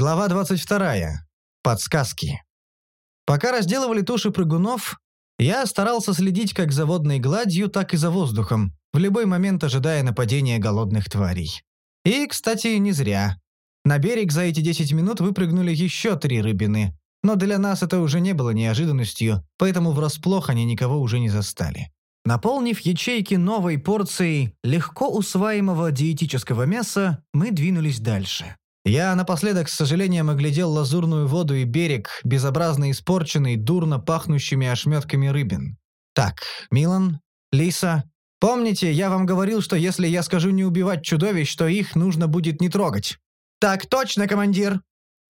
Глава 22. Подсказки. Пока разделывали туши прыгунов, я старался следить как за водной гладью, так и за воздухом, в любой момент ожидая нападения голодных тварей. И, кстати, не зря. На берег за эти 10 минут выпрыгнули еще три рыбины, но для нас это уже не было неожиданностью, поэтому врасплох они никого уже не застали. Наполнив ячейки новой порцией легко усваиваемого диетического мяса, мы двинулись дальше. Я напоследок с сожалением оглядел лазурную воду и берег, безобразно испорченный, дурно пахнущими ошметками рыбин. Так, Милан, Лиса, помните, я вам говорил, что если я скажу не убивать чудовищ, то их нужно будет не трогать? Так точно, командир,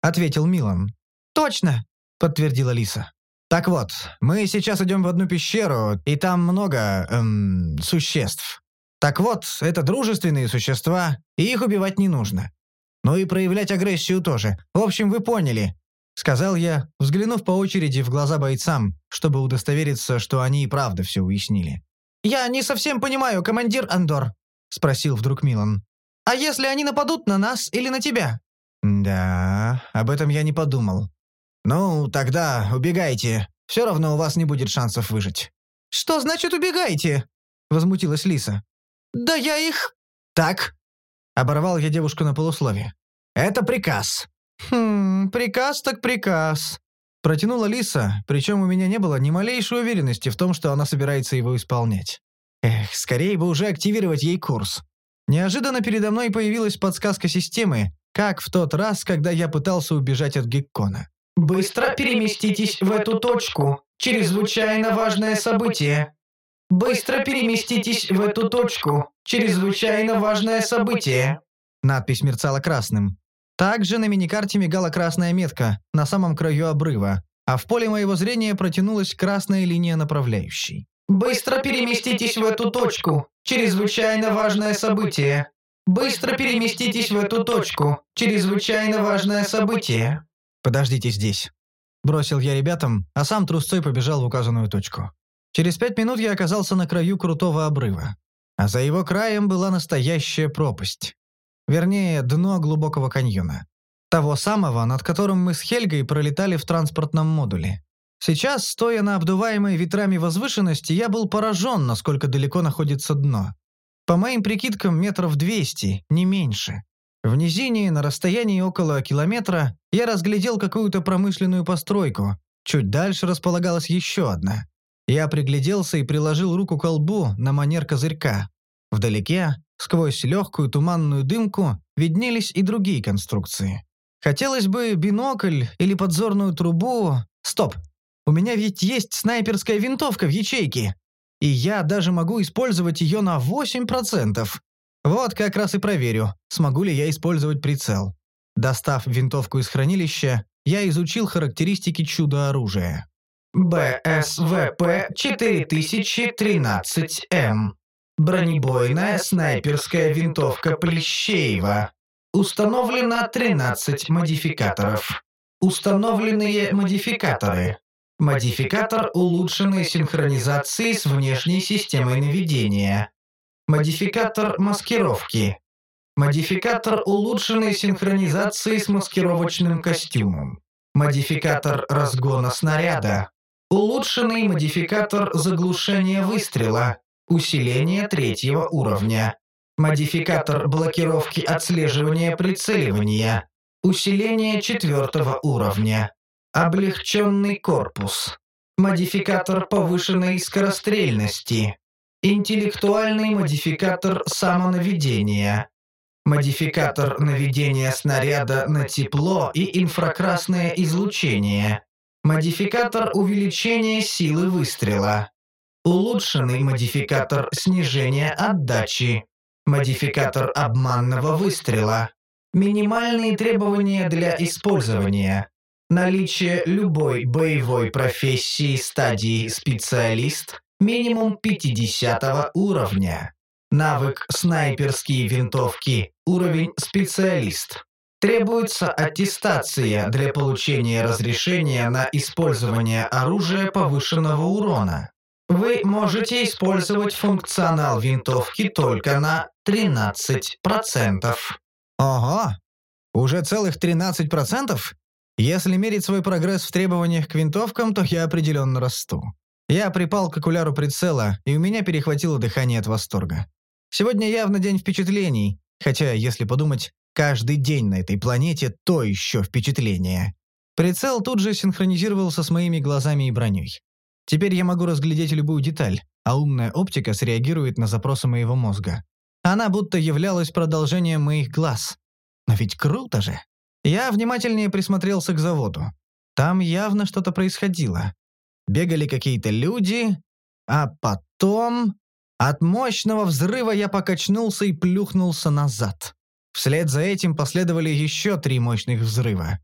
ответил Милан. Точно, подтвердила Лиса. Так вот, мы сейчас идем в одну пещеру, и там много, эм, существ. Так вот, это дружественные существа, и их убивать не нужно. Ну и проявлять агрессию тоже. В общем, вы поняли», — сказал я, взглянув по очереди в глаза бойцам, чтобы удостовериться, что они и правда все уяснили. «Я не совсем понимаю, командир Андор», — спросил вдруг Милан. «А если они нападут на нас или на тебя?» «Да, об этом я не подумал. Ну, тогда убегайте. Все равно у вас не будет шансов выжить». «Что значит убегайте?» — возмутилась Лиса. «Да я их...» «Так, Оборвал я девушку на полусловие. «Это приказ». «Хм, приказ так приказ», — протянула Лиса, причем у меня не было ни малейшей уверенности в том, что она собирается его исполнять. Эх, скорее бы уже активировать ей курс. Неожиданно передо мной появилась подсказка системы, как в тот раз, когда я пытался убежать от Геккона. «Быстро переместитесь в эту точку. Чрезвычайно важное событие. Быстро переместитесь в эту точку. Чрезвычайно важное событие. Надпись мерцала красным. Также на миникарте мигала красная метка на самом краю обрыва, а в поле моего зрения протянулась красная линия направляющей. Быстро переместитесь в эту точку. Чрезвычайно важное событие. Быстро переместитесь в эту точку. Чрезвычайно важное событие. Подождите здесь. Бросил я ребятам, а сам трусцой побежал в указанную точку. Через пять минут я оказался на краю крутого обрыва. А за его краем была настоящая пропасть. Вернее, дно глубокого каньона. Того самого, над которым мы с Хельгой пролетали в транспортном модуле. Сейчас, стоя на обдуваемой ветрами возвышенности, я был поражен, насколько далеко находится дно. По моим прикидкам, метров 200, не меньше. В низине, на расстоянии около километра, я разглядел какую-то промышленную постройку. Чуть дальше располагалась еще одна. Я пригляделся и приложил руку к лбу на манер козырька. Вдалеке, сквозь легкую туманную дымку, виднелись и другие конструкции. Хотелось бы бинокль или подзорную трубу... Стоп! У меня ведь есть снайперская винтовка в ячейке. И я даже могу использовать ее на 8%. Вот как раз и проверю, смогу ли я использовать прицел. Достав винтовку из хранилища, я изучил характеристики чудо-оружия. БСВП 4013М. Бронебойная снайперская винтовка Плещеева. Установлено 13 модификаторов. Установленные модификаторы. Модификатор улучшенной синхронизации с внешней системой наведения. Модификатор маскировки. Модификатор улучшенной синхронизации с маскировочным костюмом. Модификатор разгона снаряда. Улучшенный модификатор заглушения выстрела. Усиление третьего уровня. Модификатор блокировки отслеживания прицеливания. Усиление четвертого уровня. Облегченный корпус. Модификатор повышенной скорострельности. Интеллектуальный модификатор самонаведения. Модификатор наведения снаряда на тепло и инфракрасное излучение. Модификатор увеличения силы выстрела. Улучшенный модификатор снижения отдачи. Модификатор обманного выстрела. Минимальные требования для использования. Наличие любой боевой профессии стадии специалист минимум 50 уровня. Навык снайперские винтовки. Уровень специалист. Требуется аттестация для получения разрешения на использование оружия повышенного урона. Вы можете использовать функционал винтовки только на 13%. Ого! Уже целых 13%? Если мерить свой прогресс в требованиях к винтовкам, то я определенно расту. Я припал к окуляру прицела, и у меня перехватило дыхание от восторга. Сегодня явно день впечатлений, хотя, если подумать, каждый день на этой планете – то еще впечатление. Прицел тут же синхронизировался с моими глазами и броней. Теперь я могу разглядеть любую деталь, а умная оптика среагирует на запросы моего мозга. Она будто являлась продолжением моих глаз. Но ведь круто же! Я внимательнее присмотрелся к заводу. Там явно что-то происходило. Бегали какие-то люди, а потом... От мощного взрыва я покачнулся и плюхнулся назад. Вслед за этим последовали еще три мощных взрыва.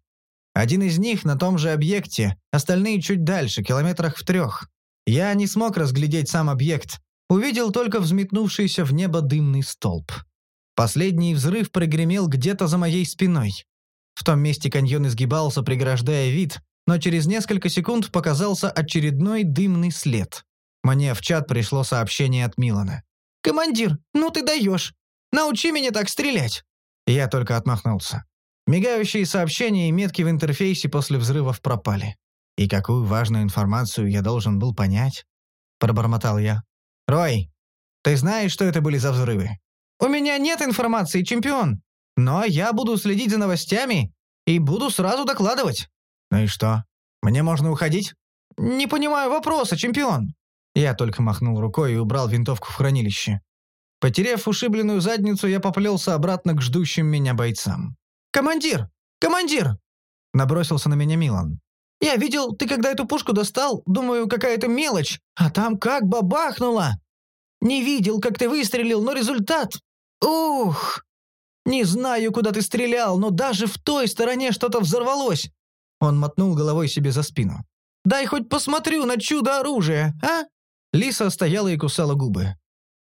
Один из них на том же объекте, остальные чуть дальше, километрах в трех. Я не смог разглядеть сам объект, увидел только взметнувшийся в небо дымный столб. Последний взрыв прогремел где-то за моей спиной. В том месте каньон изгибался, преграждая вид, но через несколько секунд показался очередной дымный след. Мне в чат пришло сообщение от Милана. «Командир, ну ты даешь! Научи меня так стрелять!» Я только отмахнулся. Мигающие сообщения и метки в интерфейсе после взрывов пропали. И какую важную информацию я должен был понять? Пробормотал я. «Рой, ты знаешь, что это были за взрывы?» «У меня нет информации, чемпион. Но я буду следить за новостями и буду сразу докладывать». «Ну и что? Мне можно уходить?» «Не понимаю вопроса, чемпион». Я только махнул рукой и убрал винтовку в хранилище. Потеряв ушибленную задницу, я поплелся обратно к ждущим меня бойцам. «Командир! Командир!» Набросился на меня Милан. «Я видел, ты когда эту пушку достал, думаю, какая-то мелочь, а там как бабахнуло! Не видел, как ты выстрелил, но результат... Ух! Не знаю, куда ты стрелял, но даже в той стороне что-то взорвалось!» Он мотнул головой себе за спину. «Дай хоть посмотрю на чудо оружия, а?» Лиса стояла и кусала губы.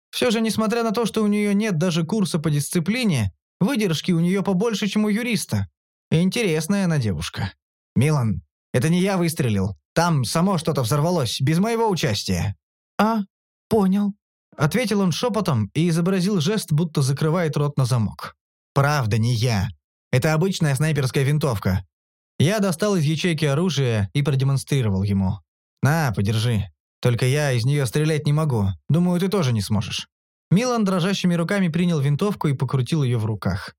Все же, несмотря на то, что у нее нет даже курса по дисциплине, Выдержки у нее побольше, чем у юриста. Интересная она девушка. Милан, это не я выстрелил. Там само что-то взорвалось, без моего участия». «А, понял», — ответил он шепотом и изобразил жест, будто закрывает рот на замок. «Правда, не я. Это обычная снайперская винтовка. Я достал из ячейки оружие и продемонстрировал ему. «На, подержи. Только я из нее стрелять не могу. Думаю, ты тоже не сможешь». Милан дрожащими руками принял винтовку и покрутил ее в руках.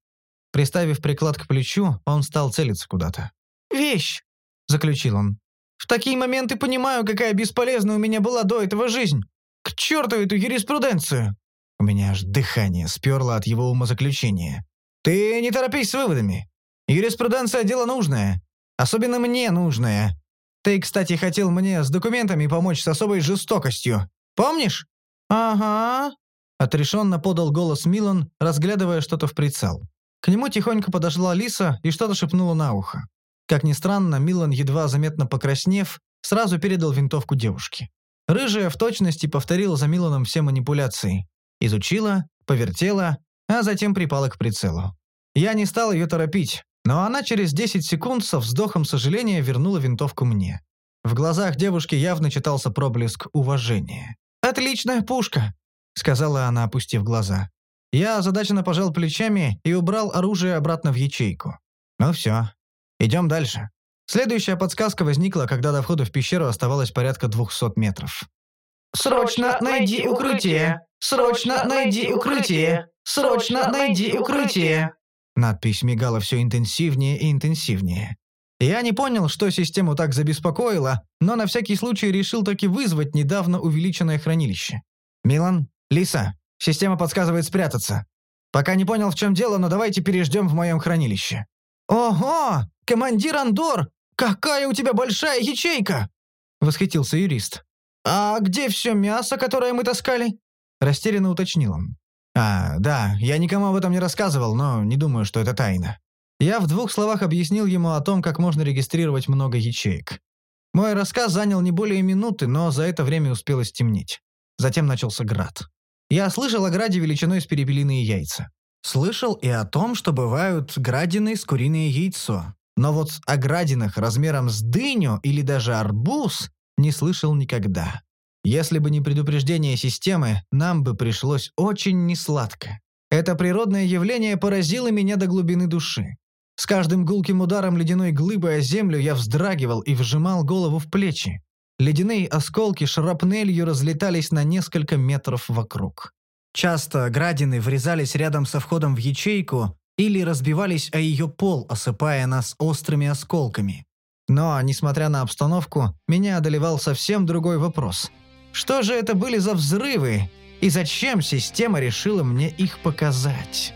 Приставив приклад к плечу, он стал целиться куда-то. «Вещь!» — заключил он. «В такие моменты понимаю, какая бесполезная у меня была до этого жизнь. К черту эту юриспруденцию!» У меня аж дыхание сперло от его умозаключения. «Ты не торопись с выводами. Юриспруденция — дело нужное. Особенно мне нужное. Ты, кстати, хотел мне с документами помочь с особой жестокостью. Помнишь?» «Ага», Отрешенно подал голос Милан, разглядывая что-то в прицел. К нему тихонько подошла Лиса и что-то шепнула на ухо. Как ни странно, Милан, едва заметно покраснев, сразу передал винтовку девушке. Рыжая в точности повторила за Миланом все манипуляции. Изучила, повертела, а затем припала к прицелу. Я не стал ее торопить, но она через 10 секунд со вздохом сожаления вернула винтовку мне. В глазах девушки явно читался проблеск уважения. «Отличная пушка!» Сказала она, опустив глаза. Я озадаченно пожал плечами и убрал оружие обратно в ячейку. Ну все, идем дальше. Следующая подсказка возникла, когда до входа в пещеру оставалось порядка 200 метров. «Срочно найди укрытие! Срочно найди укрытие! Срочно найди укрытие!» Надпись мигала все интенсивнее и интенсивнее. Я не понял, что систему так забеспокоило, но на всякий случай решил таки вызвать недавно увеличенное хранилище. «Милан, «Лиса, система подсказывает спрятаться. Пока не понял, в чем дело, но давайте переждем в моем хранилище». «Ого! Командир Андор! Какая у тебя большая ячейка!» — восхитился юрист. «А где все мясо, которое мы таскали?» — растерянно уточнил он. «А, да, я никому об этом не рассказывал, но не думаю, что это тайна». Я в двух словах объяснил ему о том, как можно регистрировать много ячеек. Мой рассказ занял не более минуты, но за это время успело стемнеть. Затем начался град. Я слышал о граде величиной с перепелиные яйца. Слышал и о том, что бывают градины с куриное яйцо. Но вот о градинах размером с дыню или даже арбуз не слышал никогда. Если бы не предупреждение системы, нам бы пришлось очень несладко. Это природное явление поразило меня до глубины души. С каждым гулким ударом ледяной глыбы о землю я вздрагивал и вжимал голову в плечи. Ледяные осколки шрапнелью разлетались на несколько метров вокруг. Часто градины врезались рядом со входом в ячейку или разбивались о ее пол, осыпая нас острыми осколками. Но, несмотря на обстановку, меня одолевал совсем другой вопрос. Что же это были за взрывы, и зачем система решила мне их показать?